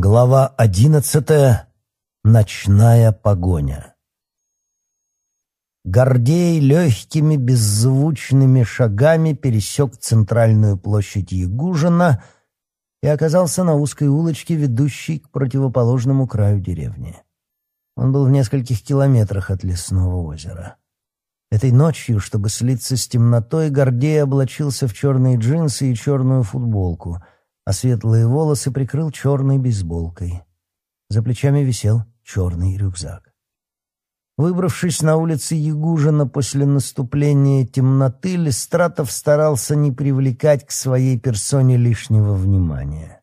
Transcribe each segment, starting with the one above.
Глава одиннадцатая. Ночная погоня. Гордей легкими беззвучными шагами пересек центральную площадь Ягужина и оказался на узкой улочке, ведущей к противоположному краю деревни. Он был в нескольких километрах от лесного озера. Этой ночью, чтобы слиться с темнотой, Гордей облачился в черные джинсы и черную футболку — а светлые волосы прикрыл черной бейсболкой. За плечами висел черный рюкзак. Выбравшись на улицы Ягужина после наступления темноты, Листратов старался не привлекать к своей персоне лишнего внимания.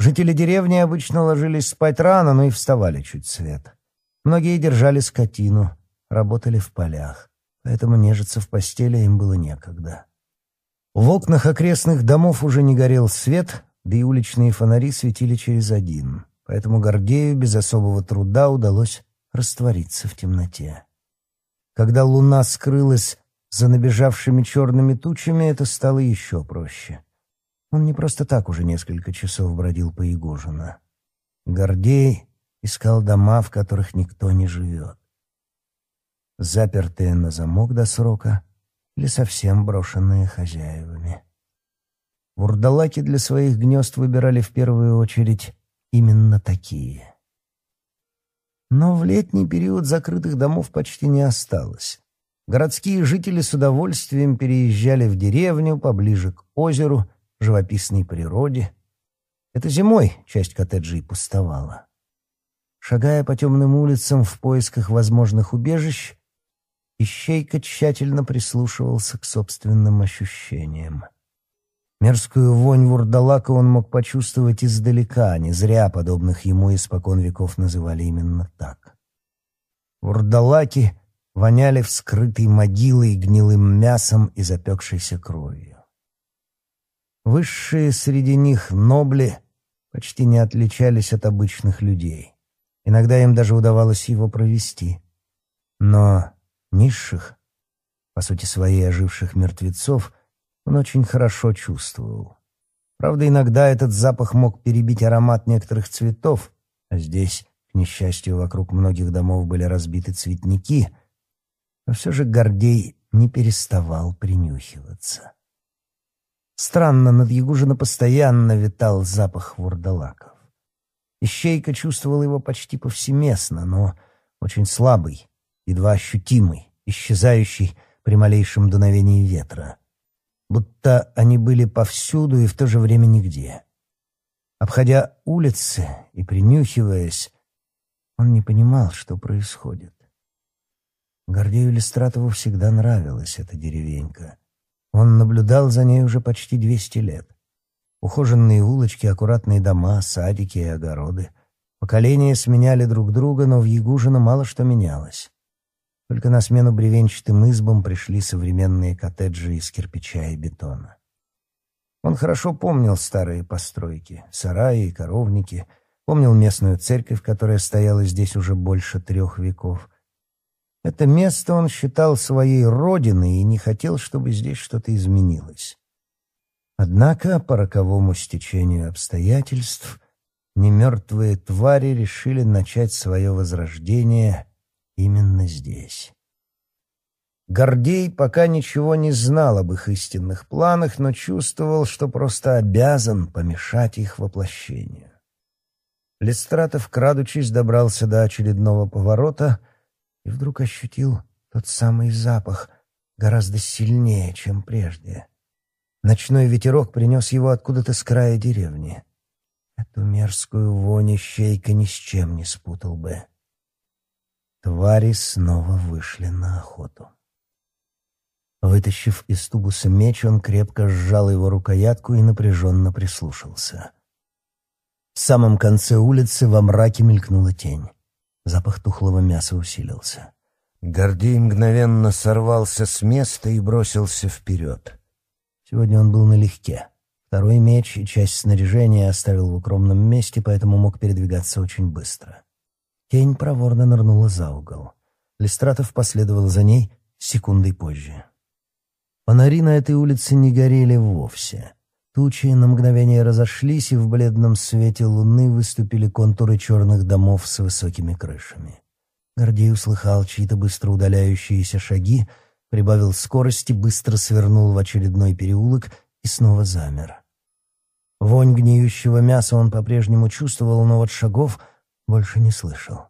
Жители деревни обычно ложились спать рано, но и вставали чуть свет. Многие держали скотину, работали в полях, поэтому нежиться в постели им было некогда. В окнах окрестных домов уже не горел свет, да и уличные фонари светили через один, поэтому Гордею без особого труда удалось раствориться в темноте. Когда луна скрылась за набежавшими черными тучами, это стало еще проще. Он не просто так уже несколько часов бродил по Егожина. Гордей искал дома, в которых никто не живет. Запертые на замок до срока — или совсем брошенные хозяевами. Вурдалаки для своих гнезд выбирали в первую очередь именно такие. Но в летний период закрытых домов почти не осталось. Городские жители с удовольствием переезжали в деревню, поближе к озеру, живописной природе. Это зимой часть коттеджей пустовала. Шагая по темным улицам в поисках возможных убежищ, Ищейка тщательно прислушивался к собственным ощущениям. Мерзкую вонь вурдалака он мог почувствовать издалека, а не зря подобных ему испокон веков называли именно так. Вурдалаки воняли вскрытой могилой, гнилым мясом и запекшейся кровью. Высшие среди них нобли почти не отличались от обычных людей. Иногда им даже удавалось его провести. Но низших, по сути своей оживших мертвецов, он очень хорошо чувствовал. Правда, иногда этот запах мог перебить аромат некоторых цветов, а здесь, к несчастью, вокруг многих домов были разбиты цветники, но все же Гордей не переставал принюхиваться. Странно, над Ягужина постоянно витал запах вурдалаков. Ищейка чувствовал его почти повсеместно, но очень слабый, едва ощутимый, исчезающий при малейшем дуновении ветра. Будто они были повсюду и в то же время нигде. Обходя улицы и принюхиваясь, он не понимал, что происходит. Гордею Листратову всегда нравилась эта деревенька. Он наблюдал за ней уже почти двести лет. Ухоженные улочки, аккуратные дома, садики и огороды. Поколения сменяли друг друга, но в Ягужино мало что менялось. Только на смену бревенчатым избам пришли современные коттеджи из кирпича и бетона. Он хорошо помнил старые постройки, сараи и коровники, помнил местную церковь, которая стояла здесь уже больше трех веков. Это место он считал своей родиной и не хотел, чтобы здесь что-то изменилось. Однако, по роковому стечению обстоятельств, немертвые твари решили начать свое возрождение — именно здесь. Гордей пока ничего не знал об их истинных планах, но чувствовал, что просто обязан помешать их воплощению. Лестратов, крадучись, добрался до очередного поворота и вдруг ощутил тот самый запах, гораздо сильнее, чем прежде. Ночной ветерок принес его откуда-то с края деревни. Эту мерзкую вонь щейка ни с чем не спутал бы. Твари снова вышли на охоту. Вытащив из тубуса меч, он крепко сжал его рукоятку и напряженно прислушался. В самом конце улицы во мраке мелькнула тень. Запах тухлого мяса усилился. Гордей мгновенно сорвался с места и бросился вперед. Сегодня он был налегке. Второй меч и часть снаряжения оставил в укромном месте, поэтому мог передвигаться очень быстро. Тень проворно нырнула за угол. Листратов последовал за ней секундой позже. Фонари на этой улице не горели вовсе. Тучи на мгновение разошлись, и в бледном свете луны выступили контуры черных домов с высокими крышами. Гордей услыхал чьи-то быстро удаляющиеся шаги, прибавил скорости, быстро свернул в очередной переулок и снова замер. Вонь гниющего мяса он по-прежнему чувствовал, но вот шагов — больше не слышал.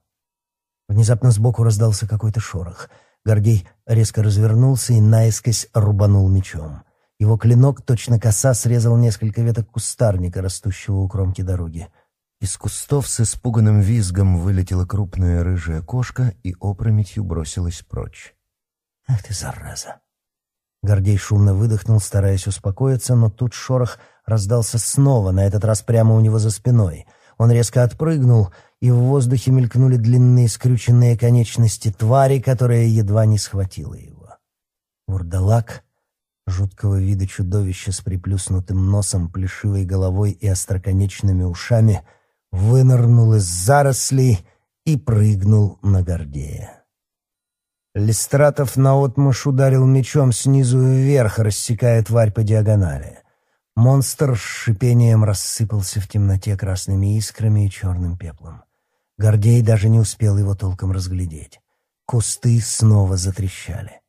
Внезапно сбоку раздался какой-то шорох. Гордей резко развернулся и наискось рубанул мечом. Его клинок, точно коса, срезал несколько веток кустарника, растущего у кромки дороги. Из кустов с испуганным визгом вылетела крупная рыжая кошка и опрометью бросилась прочь. «Ах ты, зараза!» Гордей шумно выдохнул, стараясь успокоиться, но тут шорох раздался снова, на этот раз прямо у него за спиной. Он резко отпрыгнул и в воздухе мелькнули длинные скрюченные конечности твари, которая едва не схватила его. Урдалак, жуткого вида чудовище с приплюснутым носом, плешивой головой и остроконечными ушами, вынырнул из зарослей и прыгнул на Гордея. Листратов наотмашь ударил мечом снизу вверх, рассекая тварь по диагонали. Монстр с шипением рассыпался в темноте красными искрами и черным пеплом. Гордей даже не успел его толком разглядеть. Кусты снова затрещали.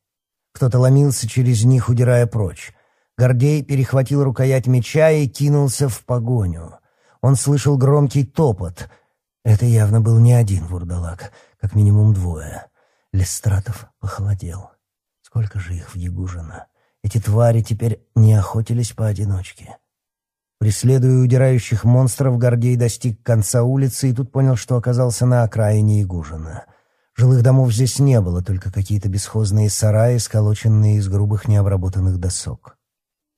Кто-то ломился через них, удирая прочь. Гордей перехватил рукоять меча и кинулся в погоню. Он слышал громкий топот. Это явно был не один вурдалак, как минимум двое. Лестратов похолодел. Сколько же их в Ягужино? Эти твари теперь не охотились поодиночке. Преследуя удирающих монстров, Гордей достиг конца улицы и тут понял, что оказался на окраине Игужина. Жилых домов здесь не было, только какие-то бесхозные сараи, сколоченные из грубых необработанных досок.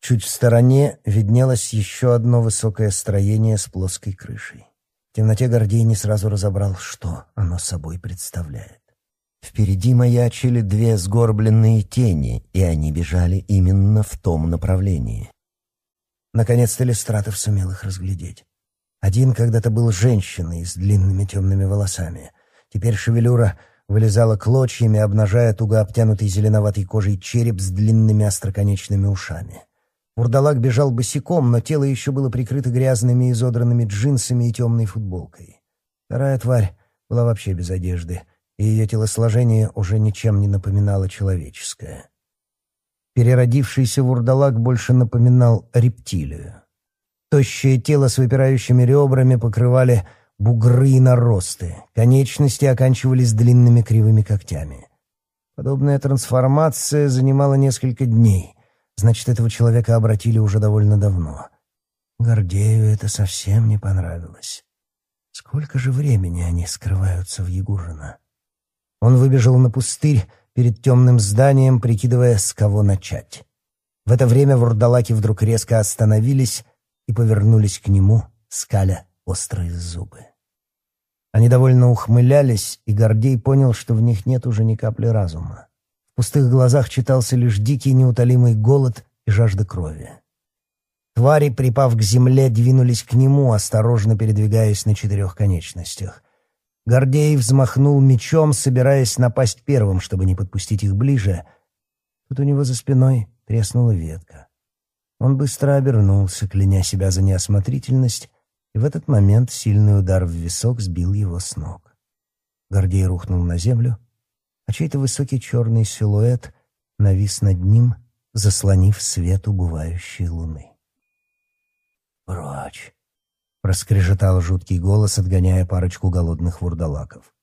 Чуть в стороне виднелось еще одно высокое строение с плоской крышей. В темноте Гордей не сразу разобрал, что оно собой представляет. Впереди маячили две сгорбленные тени, и они бежали именно в том направлении. Наконец-то иллюстратор сумел их разглядеть. Один когда-то был женщиной с длинными темными волосами. Теперь шевелюра вылезала клочьями, обнажая туго обтянутый зеленоватой кожей череп с длинными остроконечными ушами. Урдалак бежал босиком, но тело еще было прикрыто грязными изодранными джинсами и темной футболкой. Вторая тварь была вообще без одежды, и ее телосложение уже ничем не напоминало человеческое. Переродившийся вурдалак больше напоминал рептилию. Тощее тело с выпирающими ребрами покрывали бугры и наросты, конечности оканчивались длинными кривыми когтями. Подобная трансформация занимала несколько дней, значит, этого человека обратили уже довольно давно. Гордею это совсем не понравилось. Сколько же времени они скрываются в Ягужино? Он выбежал на пустырь перед темным зданием, прикидывая, с кого начать. В это время вурдалаки вдруг резко остановились и повернулись к нему, скаля острые зубы. Они довольно ухмылялись, и Гордей понял, что в них нет уже ни капли разума. В пустых глазах читался лишь дикий неутолимый голод и жажда крови. Твари, припав к земле, двинулись к нему, осторожно передвигаясь на четырех конечностях. Гордей взмахнул мечом, собираясь напасть первым, чтобы не подпустить их ближе. Тут у него за спиной треснула ветка. Он быстро обернулся, кляня себя за неосмотрительность, и в этот момент сильный удар в висок сбил его с ног. Гордей рухнул на землю, а чей-то высокий черный силуэт навис над ним, заслонив свет убывающей луны. «Прочь!» проскрежетал жуткий голос, отгоняя парочку голодных вурдалаков.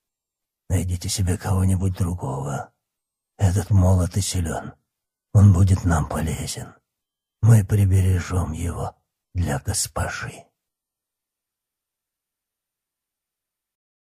«Найдите себе кого-нибудь другого. Этот молот и силен. Он будет нам полезен. Мы прибережем его для госпожи».